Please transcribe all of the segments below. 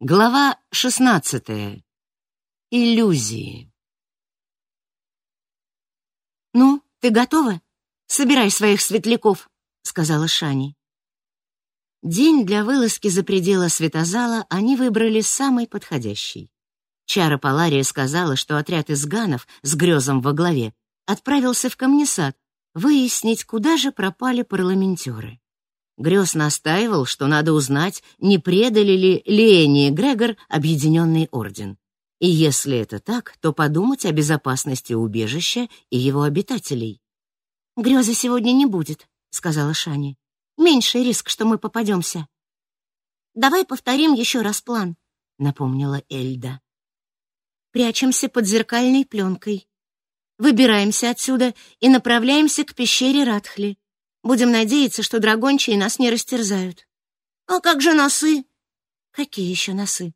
Глава шестнадцатая. Иллюзии. «Ну, ты готова? Собирай своих светляков», — сказала Шани. День для вылазки за пределы светозала они выбрали самый подходящий. Чара Палария сказала, что отряд из ганов с грезом во главе отправился в камнесад выяснить, куда же пропали парламентеры. Грёз настаивал, что надо узнать, не предали ли Лени и Грегор объединенный орден. И если это так, то подумать о безопасности убежища и его обитателей. «Грёза сегодня не будет», — сказала Шани. «Меньший риск, что мы попадемся». «Давай повторим еще раз план», — напомнила Эльда. «Прячемся под зеркальной пленкой. Выбираемся отсюда и направляемся к пещере Радхли. Будем надеяться, что драгончие нас не растерзают. А как же носы? Какие еще носы?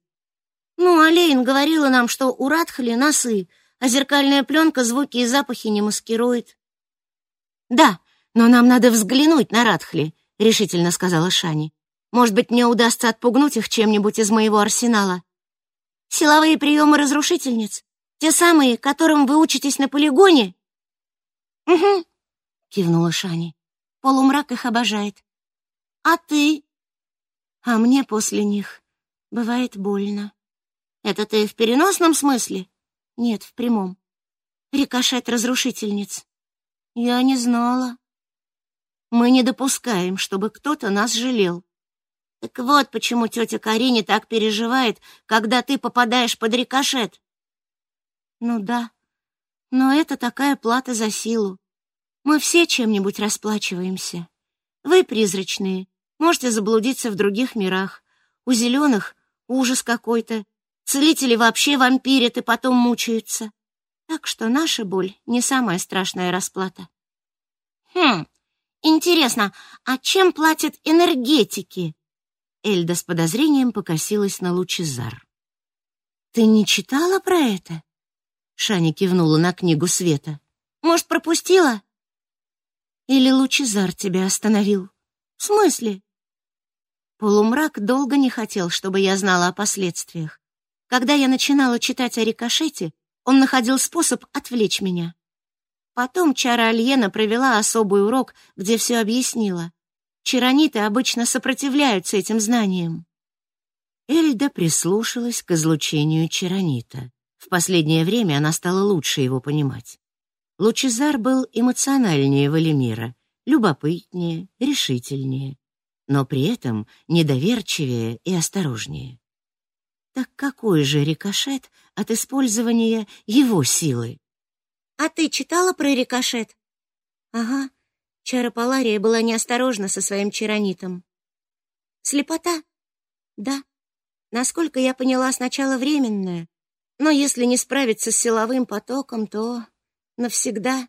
Ну, Алейн говорила нам, что у Радхали носы, а зеркальная пленка звуки и запахи не маскирует. Да, но нам надо взглянуть на Радхли, решительно сказала Шани. Может быть, мне удастся отпугнуть их чем-нибудь из моего арсенала. Силовые приемы разрушительниц? Те самые, которым вы учитесь на полигоне? Угу, кивнула Шани. Полумрак их обожает. А ты? А мне после них бывает больно. Это ты в переносном смысле? Нет, в прямом. Рикошет разрушительниц. Я не знала. Мы не допускаем, чтобы кто-то нас жалел. Так вот почему тетя Карине так переживает, когда ты попадаешь под рикошет. Ну да, но это такая плата за силу. Мы все чем-нибудь расплачиваемся. Вы, призрачные, можете заблудиться в других мирах. У зеленых ужас какой-то. Целители вообще вампирят и потом мучаются. Так что наша боль не самая страшная расплата. Хм, интересно, а чем платят энергетики? Эльда с подозрением покосилась на Лучезар. Ты не читала про это? Шаня кивнула на книгу Света. Может, пропустила? Или Лучезар тебя остановил? В смысле? Полумрак долго не хотел, чтобы я знала о последствиях. Когда я начинала читать о рикошете, он находил способ отвлечь меня. Потом Чара Альена провела особый урок, где все объяснила. Чарониты обычно сопротивляются этим знаниям. Эльда прислушалась к излучению чаронита. В последнее время она стала лучше его понимать. Лучезар был эмоциональнее Валимира, любопытнее, решительнее, но при этом недоверчивее и осторожнее. Так какой же рикошет от использования его силы? А ты читала про рикошет? Ага. Чара Палария была неосторожна со своим чаронитом. Слепота? Да. Насколько я поняла, сначала временная, но если не справиться с силовым потоком, то Навсегда?»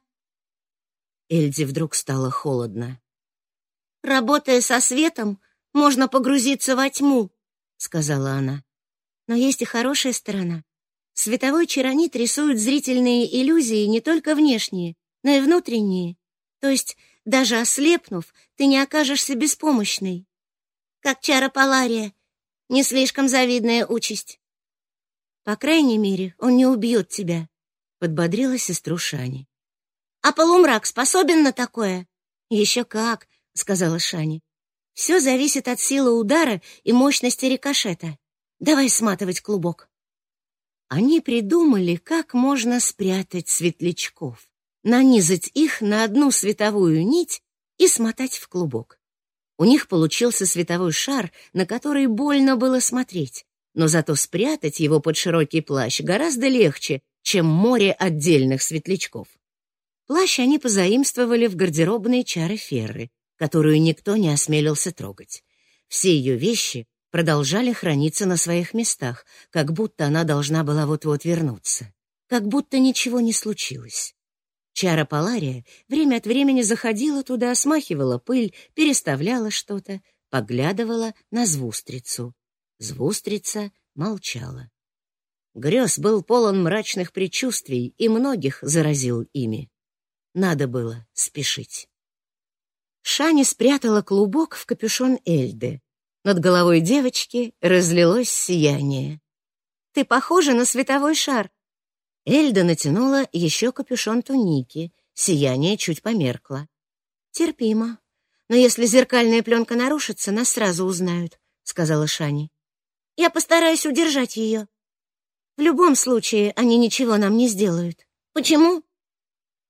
Эльзе вдруг стало холодно. «Работая со светом, можно погрузиться во тьму», — сказала она. «Но есть и хорошая сторона. Световой чаронит рисует зрительные иллюзии не только внешние, но и внутренние. То есть, даже ослепнув, ты не окажешься беспомощной. Как чара Палария. Не слишком завидная участь. По крайней мере, он не убьет тебя подбодрила сестру Шани. А полумрак способен на такое? «Еще как, сказала Шани. Все зависит от силы удара и мощности рикошета. Давай сматывать клубок. Они придумали, как можно спрятать светлячков, нанизать их на одну световую нить и смотать в клубок. У них получился световой шар, на который больно было смотреть, но зато спрятать его под широкий плащ гораздо легче, чем море отдельных светлячков. Плащ они позаимствовали в гардеробной чары Ферры, которую никто не осмелился трогать. Все ее вещи продолжали храниться на своих местах, как будто она должна была вот-вот вернуться, как будто ничего не случилось. Чара Палария время от времени заходила туда, смахивала пыль, переставляла что-то, поглядывала на звустрицу. Звустрица молчала. Грёз был полон мрачных предчувствий и многих заразил ими. Надо было спешить. Шани спрятала клубок в капюшон Эльды. Над головой девочки разлилось сияние. «Ты похожа на световой шар!» Эльда натянула еще капюшон туники. Сияние чуть померкло. «Терпимо. Но если зеркальная пленка нарушится, нас сразу узнают», — сказала Шани. «Я постараюсь удержать ее. В любом случае, они ничего нам не сделают. Почему?»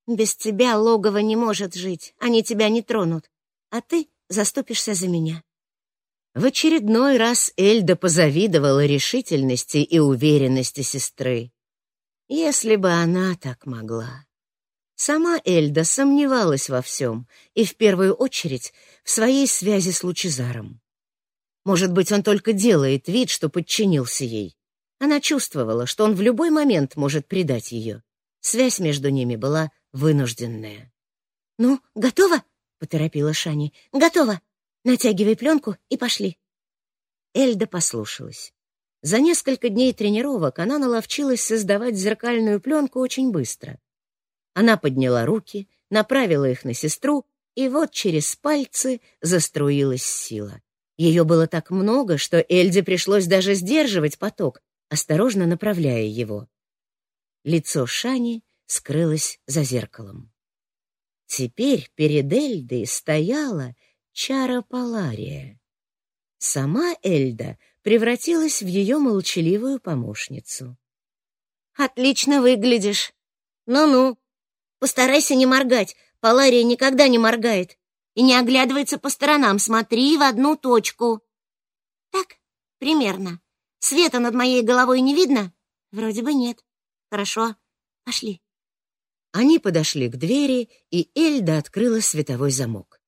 «Без тебя логово не может жить. Они тебя не тронут. А ты заступишься за меня». В очередной раз Эльда позавидовала решительности и уверенности сестры. Если бы она так могла. Сама Эльда сомневалась во всем, и в первую очередь в своей связи с Лучезаром. Может быть, он только делает вид, что подчинился ей. Она чувствовала, что он в любой момент может предать ее. Связь между ними была вынужденная. «Ну, готово?» — поторопила Шани. «Готово!» Натягивай пленку и пошли. Эльда послушалась. За несколько дней тренировок она наловчилась создавать зеркальную пленку очень быстро. Она подняла руки, направила их на сестру, и вот через пальцы заструилась сила. Ее было так много, что Эльде пришлось даже сдерживать поток, осторожно направляя его. Лицо Шани скрылось за зеркалом. Теперь перед Эльдой стояла Чара Палария. Сама Эльда превратилась в ее молчаливую помощницу. «Отлично выглядишь. Ну-ну, постарайся не моргать. Палария никогда не моргает. И не оглядывается по сторонам. Смотри в одну точку». «Так, примерно. Света над моей головой не видно?» «Вроде бы нет. Хорошо, пошли». Они подошли к двери, и Эльда открыла световой замок.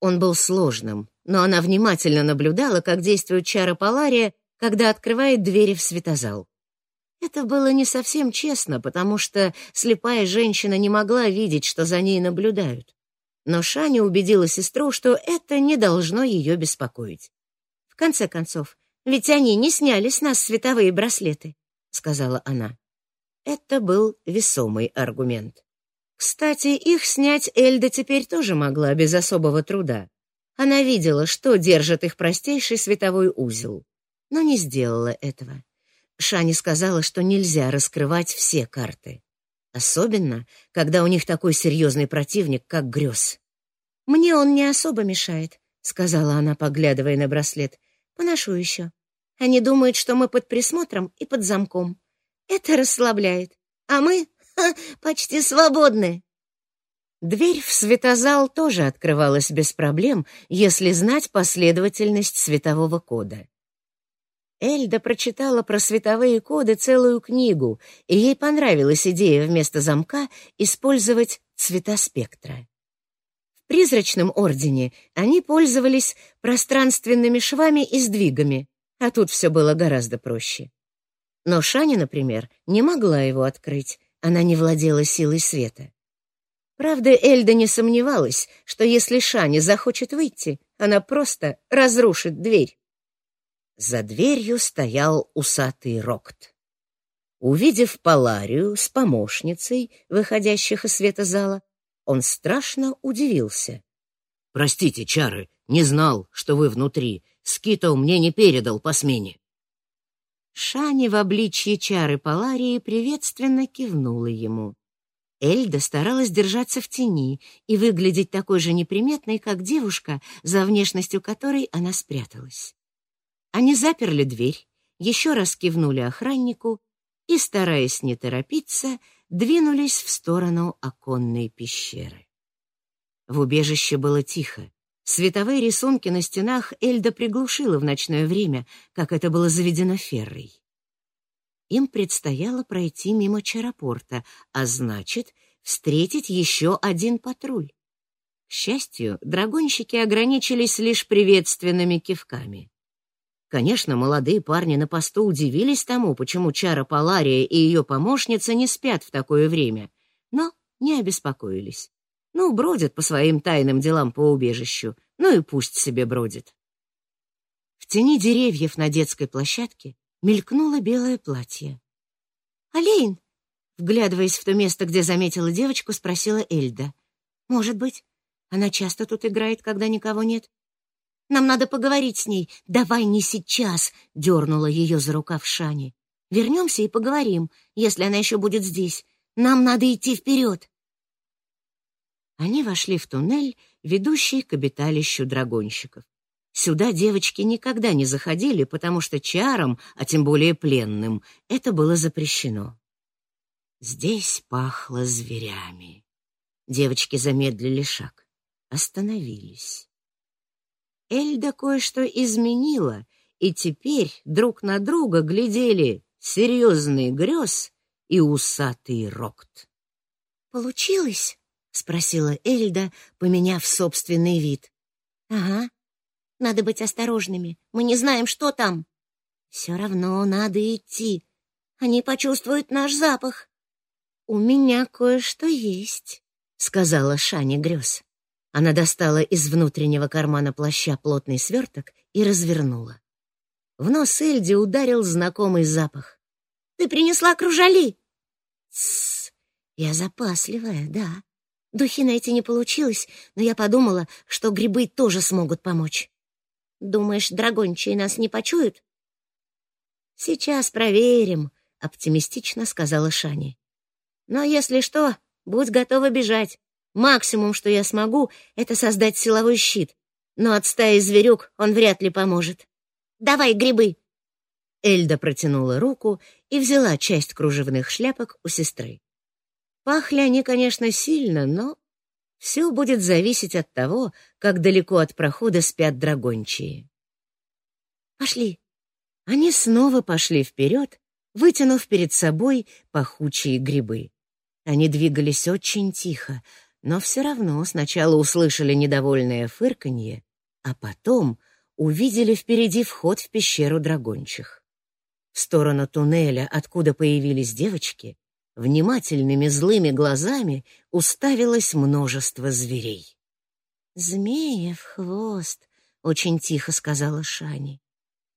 Он был сложным, но она внимательно наблюдала, как действует чара Палария, когда открывает двери в светозал. Это было не совсем честно, потому что слепая женщина не могла видеть, что за ней наблюдают. Но Шаня убедила сестру, что это не должно ее беспокоить. «В конце концов, ведь они не сняли с нас световые браслеты», — сказала она. Это был весомый аргумент. Кстати, их снять Эльда теперь тоже могла без особого труда. Она видела, что держит их простейший световой узел, но не сделала этого. Шани сказала, что нельзя раскрывать все карты. Особенно, когда у них такой серьезный противник, как Грёз. «Мне он не особо мешает», — сказала она, поглядывая на браслет. «Поношу еще. Они думают, что мы под присмотром и под замком. Это расслабляет. А мы почти свободны. Дверь в светозал тоже открывалась без проблем, если знать последовательность светового кода. Эльда прочитала про световые коды целую книгу, и ей понравилась идея вместо замка использовать цвета спектра. Призрачном ордене они пользовались пространственными швами и сдвигами, а тут все было гораздо проще. Но Шаня, например, не могла его открыть, она не владела силой света. Правда, Эльда не сомневалась, что если Шани захочет выйти, она просто разрушит дверь. За дверью стоял усатый Рокт. Увидев Паларию с помощницей, выходящих из света зала, он страшно удивился. «Простите, Чары, не знал, что вы внутри. Скито мне не передал по смене». Шани в обличье чары Паларии приветственно кивнула ему. Эльда старалась держаться в тени и выглядеть такой же неприметной, как девушка, за внешностью которой она спряталась. Они заперли дверь, еще раз кивнули охраннику и, стараясь не торопиться, двинулись в сторону оконной пещеры. В убежище было тихо. Световые рисунки на стенах Эльда приглушила в ночное время, как это было заведено Феррой. Им предстояло пройти мимо Чарапорта, а значит, встретить еще один патруль. К счастью, драгонщики ограничились лишь приветственными кивками. Конечно, молодые парни на посту удивились тому, почему Чара Палария и ее помощница не спят в такое время, но не обеспокоились. Ну, бродят по своим тайным делам по убежищу, ну и пусть себе бродит. В тени деревьев на детской площадке мелькнуло белое платье. «Алейн!» — вглядываясь в то место, где заметила девочку, спросила Эльда. «Может быть, она часто тут играет, когда никого нет?» Нам надо поговорить с ней. Давай не сейчас, дернула ее за рукав Шани. Вернемся и поговорим, если она еще будет здесь. Нам надо идти вперед. Они вошли в туннель, ведущий к обиталищу драгонщиков. Сюда девочки никогда не заходили, потому что чарам, а тем более пленным, это было запрещено. Здесь пахло зверями. Девочки замедлили шаг, остановились. Эльда кое-что изменила, и теперь друг на друга глядели серьезный грез и усатый рокт. «Получилось?» — спросила Эльда, поменяв собственный вид. «Ага. Надо быть осторожными. Мы не знаем, что там. Все равно надо идти. Они почувствуют наш запах». «У меня кое-что есть», — сказала Шаня Грёз. Она достала из внутреннего кармана плаща плотный сверток и развернула. В нос Эльди ударил знакомый запах. «Ты принесла кружали!» «Тссс, я запасливая, да. Духи найти не получилось, но я подумала, что грибы тоже смогут помочь». «Думаешь, драгончие нас не почуют?» «Сейчас проверим», — оптимистично сказала Шани. «Но если что, будь готова бежать. Максимум, что я смогу, это создать силовой щит. Но от стаи зверюк он вряд ли поможет. Давай грибы. Эльда протянула руку и взяла часть кружевных шляпок у сестры. Пахли они, конечно, сильно, но все будет зависеть от того, как далеко от прохода спят драгончие. Пошли. Они снова пошли вперед, вытянув перед собой пахучие грибы. Они двигались очень тихо, но все равно сначала услышали недовольное фырканье, а потом увидели впереди вход в пещеру драгончих. В сторону туннеля, откуда появились девочки, внимательными злыми глазами уставилось множество зверей. «Змеев хвост», — очень тихо сказала Шани.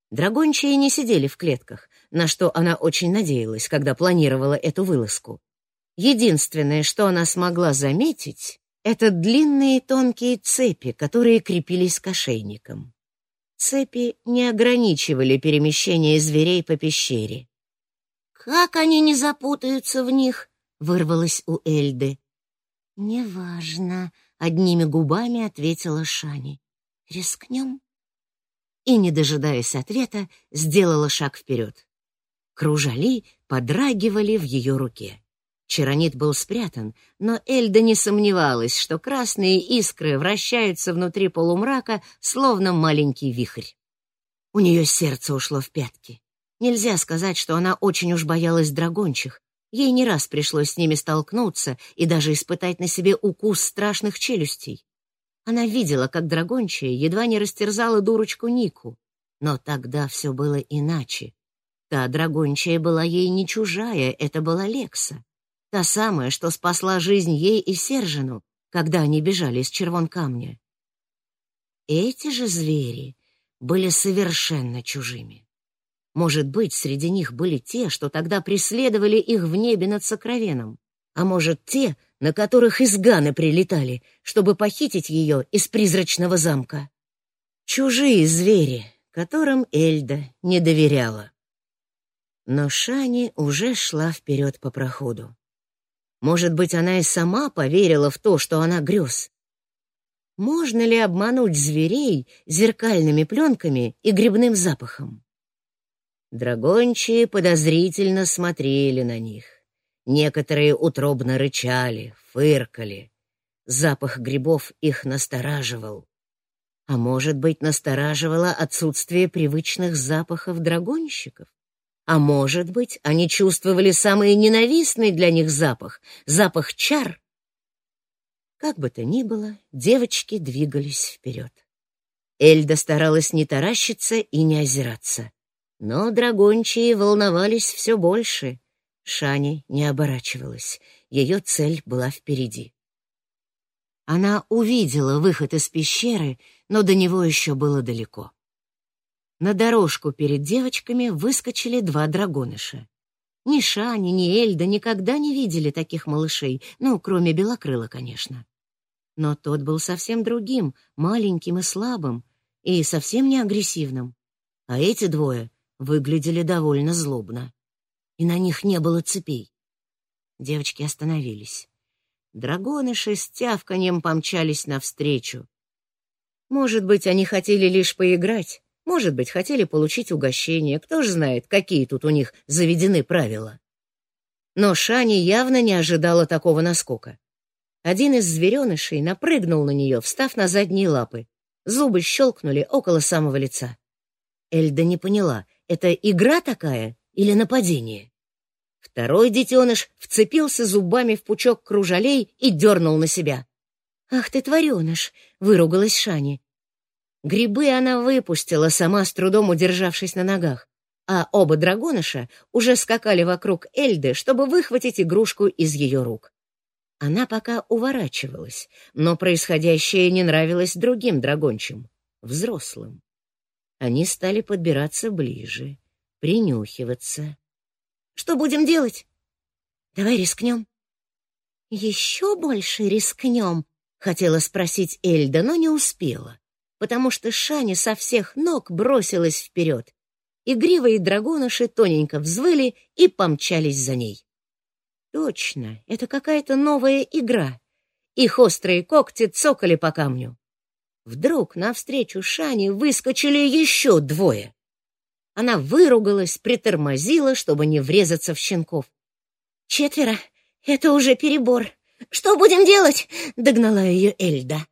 Драгончие не сидели в клетках, на что она очень надеялась, когда планировала эту вылазку. Единственное, что она смогла заметить, это длинные тонкие цепи, которые крепились к ошейникам. Цепи не ограничивали перемещение зверей по пещере. «Как они не запутаются в них?» — вырвалось у Эльды. «Неважно», — одними губами ответила Шани. «Рискнем?» И, не дожидаясь ответа, сделала шаг вперед. Кружали подрагивали в ее руке. Чаронит был спрятан, но Эльда не сомневалась, что красные искры вращаются внутри полумрака, словно маленький вихрь. У нее сердце ушло в пятки. Нельзя сказать, что она очень уж боялась драгончих. Ей не раз пришлось с ними столкнуться и даже испытать на себе укус страшных челюстей. Она видела, как драгончая едва не растерзала дурочку Нику. Но тогда все было иначе. Та драгончая была ей не чужая, это была Лекса. Та самая, что спасла жизнь ей и Сержину, когда они бежали из Червонкамня. Эти же звери были совершенно чужими. Может быть, среди них были те, что тогда преследовали их в небе над Сокровеном, а может, те, на которых из Ганы прилетали, чтобы похитить ее из призрачного замка. Чужие звери, которым Эльда не доверяла. Но Шани уже шла вперед по проходу. Может быть, она и сама поверила в то, что она грез. Можно ли обмануть зверей зеркальными пленками и грибным запахом? Драгончие подозрительно смотрели на них. Некоторые утробно рычали, фыркали. Запах грибов их настораживал. А может быть, настораживало отсутствие привычных запахов драгонщиков? А может быть, они чувствовали самый ненавистный для них запах — запах чар? Как бы то ни было, девочки двигались вперед. Эльда старалась не таращиться и не озираться. Но драгончие волновались все больше. Шани не оборачивалась. Ее цель была впереди. Она увидела выход из пещеры, но до него еще было далеко. На дорожку перед девочками выскочили два драгоныша. Ни Шани, ни Эльда никогда не видели таких малышей, ну, кроме Белокрыла, конечно. Но тот был совсем другим, маленьким и слабым. и совсем не агрессивным. А эти двое выглядели довольно злобно. И на них не было цепей. Девочки остановились. Драгоныши с тявканьем помчались навстречу. Может быть, они хотели лишь поиграть, может быть, хотели получить угощение, кто ж знает, какие тут у них заведены правила. Но Шани явно не ожидала такого наскока. Один из зверенышей напрыгнул на нее, встав на задние лапы. Зубы щелкнули около самого лица. Эльда не поняла, это игра такая или нападение? Второй детеныш вцепился зубами в пучок кружалей и дернул на себя. «Ах ты, твареныш!» — выругалась Шани. Грибы она выпустила, сама с трудом удержавшись на ногах, а оба драгоныша уже скакали вокруг Эльды, чтобы выхватить игрушку из ее рук. Она пока уворачивалась, но происходящее не нравилось другим драгончим, взрослым. Они стали подбираться ближе, принюхиваться. Что будем делать? Давай рискнем. Еще больше рискнем, хотела спросить Эльда, но не успела, потому что Шани со всех ног бросилась вперед. Игривые драгоныши тоненько взвыли и помчались за ней. Точно, это какая-то новая игра. Их острые когти цокали по камню. Вдруг навстречу Шани выскочили еще двое. Она выругалась, притормозила, чтобы не врезаться в щенков. «Четверо — это уже перебор. Что будем делать?» — догнала ее Эльда.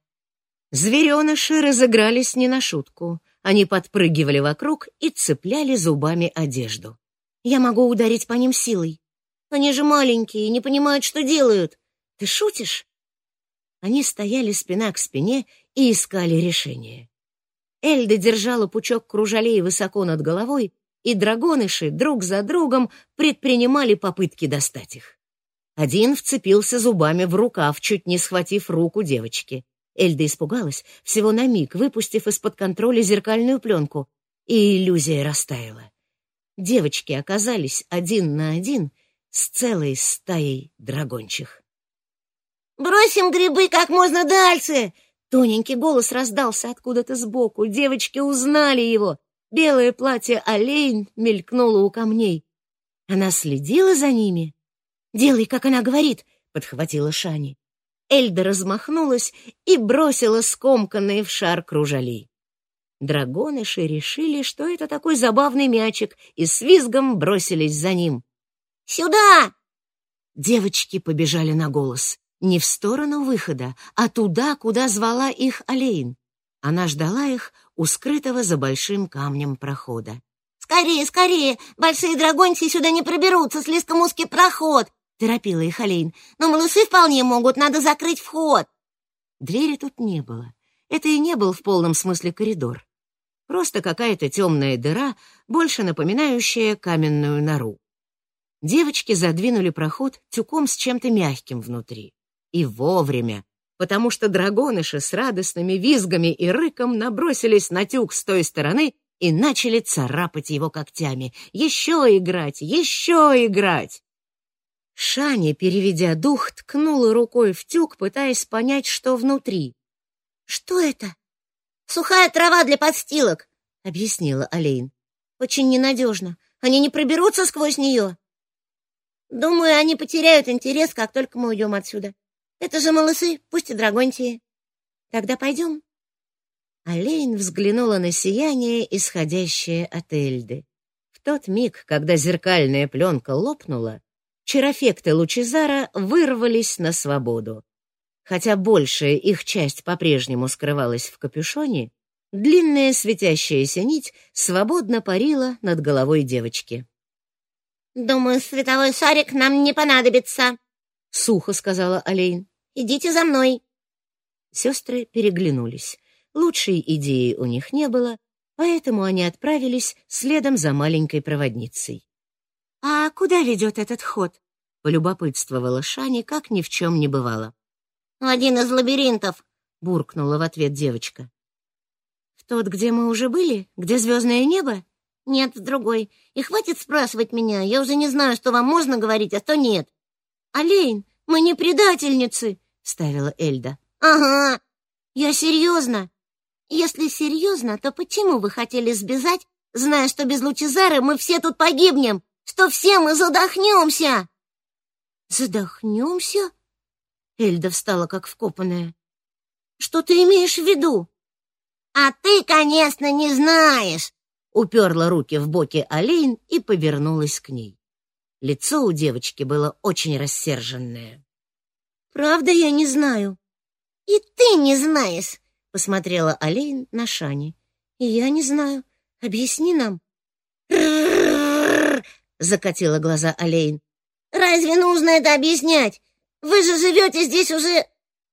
Звереныши разыгрались не на шутку. Они подпрыгивали вокруг и цепляли зубами одежду. «Я могу ударить по ним силой. Они же маленькие и не понимают, что делают. Ты шутишь?» Они стояли спина к спине и искали решение. Эльда держала пучок кружалей высоко над головой, и драгоныши друг за другом предпринимали попытки достать их. Один вцепился зубами в рукав, чуть не схватив руку девочки. Эльда испугалась, всего на миг выпустив из-под контроля зеркальную пленку, и иллюзия растаяла. Девочки оказались один на один с целой стаей драгончих. «Бросим грибы как можно дальше!» Тоненький голос раздался откуда-то сбоку. Девочки узнали его. Белое платье олень мелькнуло у камней. Она следила за ними. «Делай, как она говорит», — подхватила Шани. Эльда размахнулась и бросила скомканные в шар кружали. Драгоныши решили, что это такой забавный мячик, и с визгом бросились за ним. «Сюда!» Девочки побежали на голос. Не в сторону выхода, а туда, куда звала их Олейн. Она ждала их у скрытого за большим камнем прохода. «Скорее, скорее! Большие драгоньки сюда не проберутся, слишком узкий проход!» — торопила их Олейн. «Но малыши вполне могут, надо закрыть вход!» Двери тут не было. Это и не был в полном смысле коридор. Просто какая-то темная дыра, больше напоминающая каменную нору. Девочки задвинули проход тюком с чем-то мягким внутри. И вовремя, потому что драгоныши с радостными визгами и рыком набросились на тюк с той стороны и начали царапать его когтями. Еще играть, еще играть! Шаня, переведя дух, ткнула рукой в тюк, пытаясь понять, что внутри. «Что это?» «Сухая трава для подстилок», — объяснила Олейн. «Очень ненадежно. Они не проберутся сквозь нее». «Думаю, они потеряют интерес, как только мы уйдем отсюда. Это же малысы, пусть и драгонтии. Тогда пойдем. Олейн взглянула на сияние, исходящее от Эльды. В тот миг, когда зеркальная пленка лопнула, чарофекты Лучезара вырвались на свободу. Хотя большая их часть по-прежнему скрывалась в капюшоне, длинная светящаяся нить свободно парила над головой девочки. «Думаю, световой шарик нам не понадобится», — сухо сказала Олейн. «Идите за мной». Сестры переглянулись. Лучшей идеи у них не было, поэтому они отправились следом за маленькой проводницей. «А куда ведет этот ход?» — полюбопытствовала Шани, как ни в чем не бывало. «Один из лабиринтов», — буркнула в ответ девочка. «В тот, где мы уже были? Где звездное небо?» «Нет, в другой. И хватит спрашивать меня. Я уже не знаю, что вам можно говорить, а что нет». «Олейн, мы не предательницы!» — ставила Эльда. «Ага, я серьезно. Если серьезно, то почему вы хотели сбежать, зная, что без Лучезары мы все тут погибнем, что все мы задохнемся?» «Задохнемся?» Эльда встала как вкопанная. «Что ты имеешь в виду?» «А ты, конечно, не знаешь!» Уперла руки в боки Алейн и повернулась к ней. Лицо у девочки было очень рассерженное. «Правда, я не знаю». «И ты не знаешь!» — посмотрела Алейн на Шани. «И я не знаю. Объясни нам». Закатила глаза Алейн. «Разве нужно это объяснять? Вы же живете здесь уже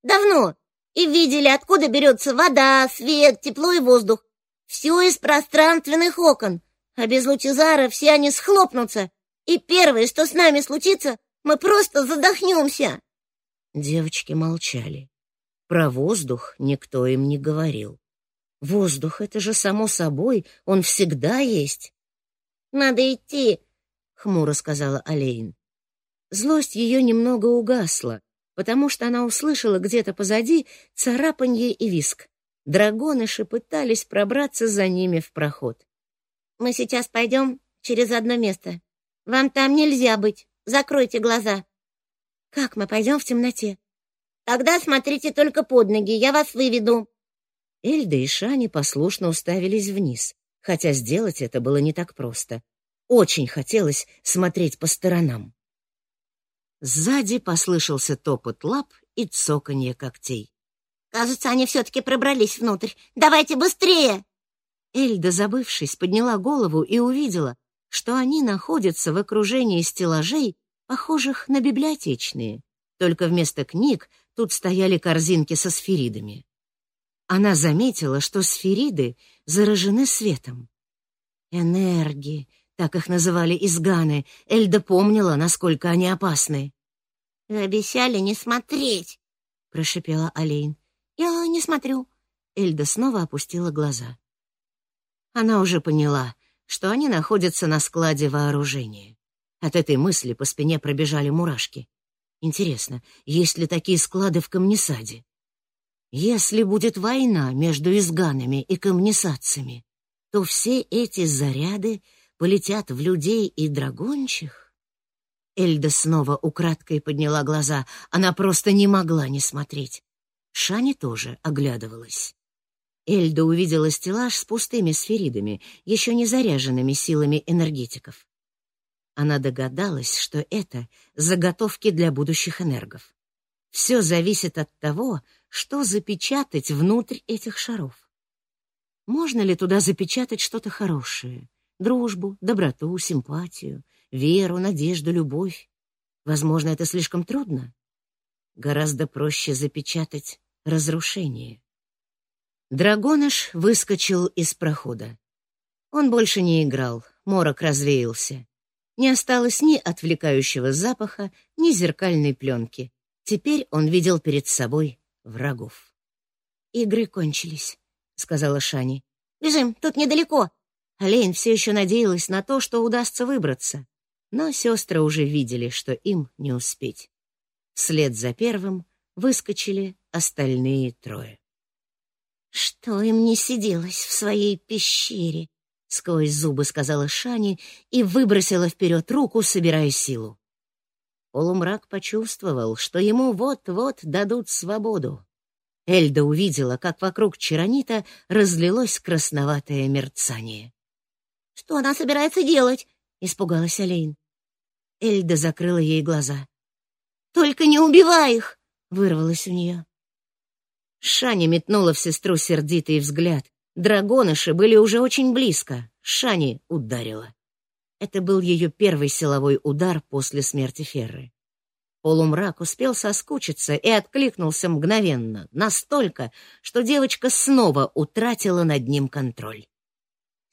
давно и видели, откуда берется вода, свет, тепло и воздух. Все из пространственных окон, а без лучезара все они схлопнутся, и первое, что с нами случится, мы просто задохнемся. Девочки молчали. Про воздух никто им не говорил. Воздух — это же само собой, он всегда есть. «Надо идти», — хмуро сказала Алейн. Злость ее немного угасла, потому что она услышала где-то позади царапанье и виск. Драгоныши пытались пробраться за ними в проход. «Мы сейчас пойдем через одно место. Вам там нельзя быть. Закройте глаза». «Как мы пойдем в темноте?» «Тогда смотрите только под ноги, я вас выведу». Эльда и Шани послушно уставились вниз, хотя сделать это было не так просто. Очень хотелось смотреть по сторонам. Сзади послышался топот лап и цоканье когтей. «Кажется, они все-таки пробрались внутрь. Давайте быстрее!» Эльда, забывшись, подняла голову и увидела, что они находятся в окружении стеллажей, похожих на библиотечные. Только вместо книг тут стояли корзинки со сферидами. Она заметила, что сфериды заражены светом. Энергии, так их называли изганы. Эльда помнила, насколько они опасны. «Вы обещали не смотреть», — прошипела Алейн. «Я не смотрю». Эльда снова опустила глаза. Она уже поняла, что они находятся на складе вооружения. От этой мысли по спине пробежали мурашки. Интересно, есть ли такие склады в Камнесаде? Если будет война между изганами и камнесадцами, то все эти заряды полетят в людей и драгончих? Эльда снова украдкой подняла глаза. Она просто не могла не смотреть. Шани тоже оглядывалась. Эльда увидела стеллаж с пустыми сферидами, еще не заряженными силами энергетиков. Она догадалась, что это заготовки для будущих энергов. Все зависит от того, что запечатать внутрь этих шаров. Можно ли туда запечатать что-то хорошее? Дружбу, доброту, симпатию, веру, надежду, любовь. Возможно, это слишком трудно. Гораздо проще запечатать разрушение. Драгоныш выскочил из прохода. Он больше не играл, морок развеялся. Не осталось ни отвлекающего запаха, ни зеркальной пленки. Теперь он видел перед собой врагов. «Игры кончились», — сказала Шани. «Бежим, тут недалеко». Олейн все еще надеялась на то, что удастся выбраться но сестры уже видели, что им не успеть. Вслед за первым выскочили остальные трое. «Что им не сиделось в своей пещере?» — сквозь зубы сказала Шани и выбросила вперед руку, собирая силу. Полумрак почувствовал, что ему вот-вот дадут свободу. Эльда увидела, как вокруг Чаронита разлилось красноватое мерцание. «Что она собирается делать?» — испугалась Олейн. Эльда закрыла ей глаза. «Только не убивай их!» — вырвалось у нее. Шани метнула в сестру сердитый взгляд. Драгоныши были уже очень близко. Шани ударила. Это был ее первый силовой удар после смерти Ферры. Полумрак успел соскучиться и откликнулся мгновенно, настолько, что девочка снова утратила над ним контроль.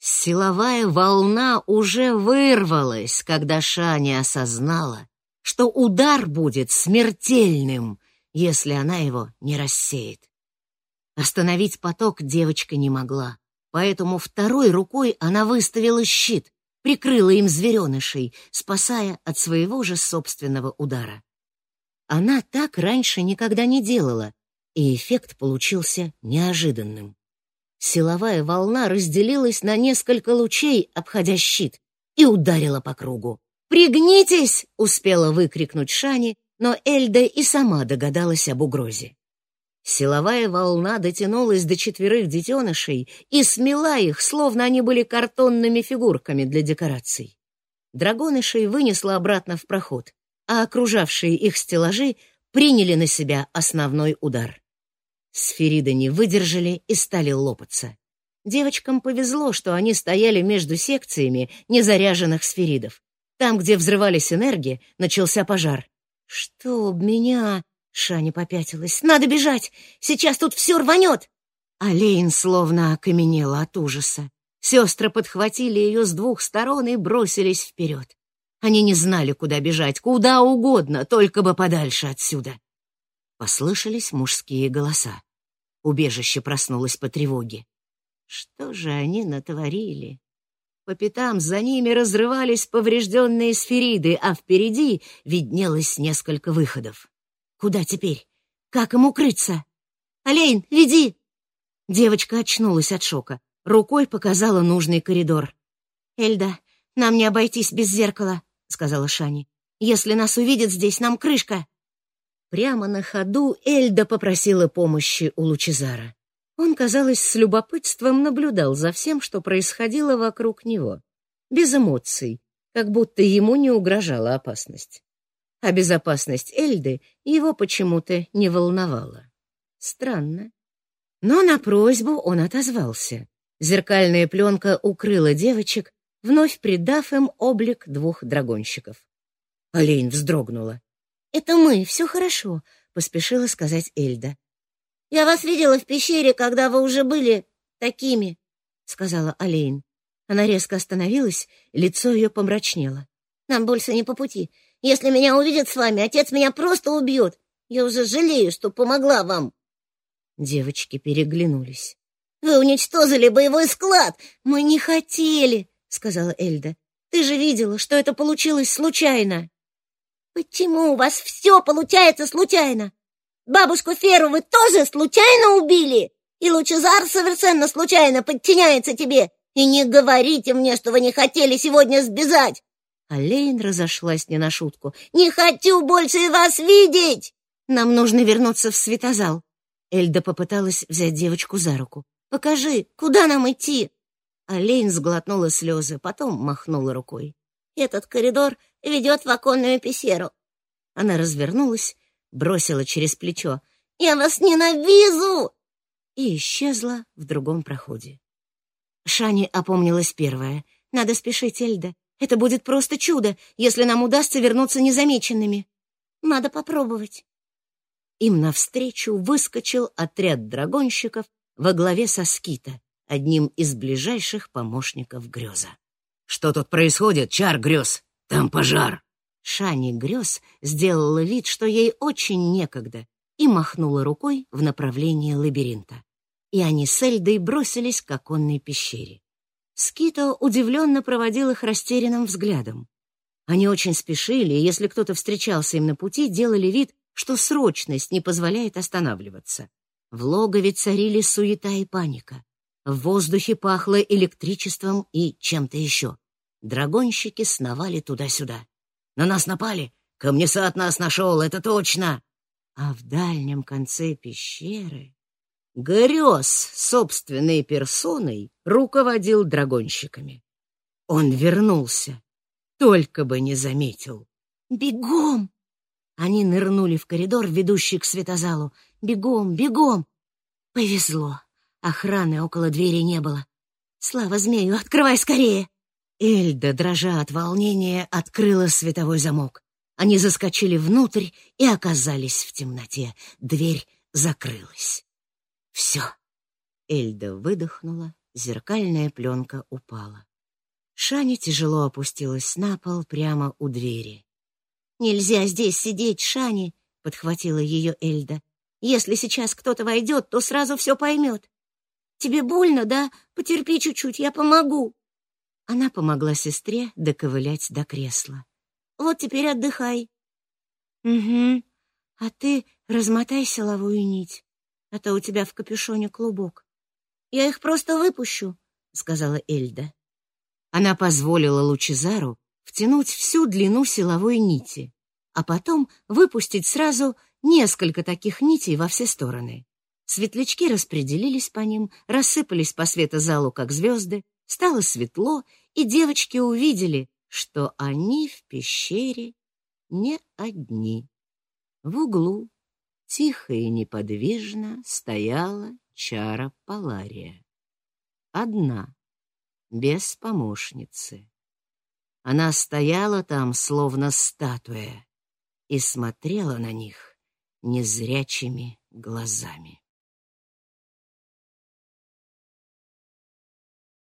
Силовая волна уже вырвалась, когда Шаня осознала, что удар будет смертельным, если она его не рассеет. Остановить поток девочка не могла, поэтому второй рукой она выставила щит, прикрыла им зверенышей, спасая от своего же собственного удара. Она так раньше никогда не делала, и эффект получился неожиданным. Силовая волна разделилась на несколько лучей, обходя щит, и ударила по кругу. «Пригнитесь!» — успела выкрикнуть Шани, но Эльда и сама догадалась об угрозе. Силовая волна дотянулась до четверых детенышей и смела их, словно они были картонными фигурками для декораций. Драгонышей вынесла обратно в проход, а окружавшие их стеллажи приняли на себя основной удар. Сфериды не выдержали и стали лопаться. Девочкам повезло, что они стояли между секциями незаряженных сферидов. Там, где взрывались энергии, начался пожар. «Чтоб меня...» — Шаня попятилась. «Надо бежать! Сейчас тут все рванет!» Алейн словно окаменела от ужаса. Сестры подхватили ее с двух сторон и бросились вперед. Они не знали, куда бежать, куда угодно, только бы подальше отсюда. Послышались мужские голоса. Убежище проснулось по тревоге. Что же они натворили? По пятам за ними разрывались поврежденные сфериды, а впереди виднелось несколько выходов. Куда теперь? Как им укрыться? «Олейн, веди!» Девочка очнулась от шока. Рукой показала нужный коридор. «Эльда, нам не обойтись без зеркала», — сказала Шани. «Если нас увидят здесь, нам крышка». Прямо на ходу Эльда попросила помощи у Лучезара. Он, казалось, с любопытством наблюдал за всем, что происходило вокруг него. Без эмоций, как будто ему не угрожала опасность. А безопасность Эльды его почему-то не волновала. Странно. Но на просьбу он отозвался. Зеркальная пленка укрыла девочек, вновь придав им облик двух драгонщиков. Олень вздрогнула. «Это мы, все хорошо», — поспешила сказать Эльда. «Я вас видела в пещере, когда вы уже были такими», — сказала Олейн. Она резко остановилась, лицо ее помрачнело. «Нам больше не по пути. Если меня увидят с вами, отец меня просто убьет. Я уже жалею, что помогла вам». Девочки переглянулись. «Вы уничтожили боевой склад!» «Мы не хотели», — сказала Эльда. «Ты же видела, что это получилось случайно». Почему у вас все получается случайно? Бабушку Феру вы тоже случайно убили? И Лучезар совершенно случайно подчиняется тебе. И не говорите мне, что вы не хотели сегодня сбежать. Алейн разошлась не на шутку. «Не хочу больше вас видеть!» «Нам нужно вернуться в светозал». Эльда попыталась взять девочку за руку. «Покажи, куда нам идти?» Алейн сглотнула слезы, потом махнула рукой. Этот коридор ведет в оконную пещеру. Она развернулась, бросила через плечо. «Я вас ненавижу!» И исчезла в другом проходе. Шани опомнилась первая. «Надо спешить, Эльда. Это будет просто чудо, если нам удастся вернуться незамеченными. Надо попробовать». Им навстречу выскочил отряд драгонщиков во главе со Скита, одним из ближайших помощников Грёза. «Что тут происходит, Чар Грёз? Там пожар!» Шани Грёз сделала вид, что ей очень некогда, и махнула рукой в направлении лабиринта. И они с Эльдой бросились к оконной пещере. Скито удивленно проводил их растерянным взглядом. Они очень спешили, и если кто-то встречался им на пути, делали вид, что срочность не позволяет останавливаться. В логове царили суета и паника. В воздухе пахло электричеством и чем-то еще. Драгонщики сновали туда-сюда. «На нас напали! Камнесад нас нашел, это точно!» А в дальнем конце пещеры Грёз собственной персоной руководил драгонщиками. Он вернулся, только бы не заметил. «Бегом!» Они нырнули в коридор, ведущий к светозалу. «Бегом, бегом!» Повезло. Охраны около двери не было. «Слава змею, открывай скорее!» Эльда, дрожа от волнения, открыла световой замок. Они заскочили внутрь и оказались в темноте. Дверь закрылась. Все. Эльда выдохнула, зеркальная пленка упала. Шани тяжело опустилась на пол прямо у двери. «Нельзя здесь сидеть, Шани!» — подхватила ее Эльда. «Если сейчас кто-то войдет, то сразу все поймет. Тебе больно, да? Потерпи чуть-чуть, я помогу!» Она помогла сестре доковылять до кресла. «Вот теперь отдыхай». «Угу. А ты размотай силовую нить, а то у тебя в капюшоне клубок. Я их просто выпущу, сказала Эльда. Она позволила Лучезару втянуть всю длину силовой нити, а потом выпустить сразу несколько таких нитей во все стороны. Светлячки распределились по ним, рассыпались по светозалу, как звезды, стало светло, и девочки увидели, что они в пещере не одни. В углу тихо и неподвижно стояла чара Палария. Одна, без помощницы. Она стояла там, словно статуя, и смотрела на них незрячими глазами.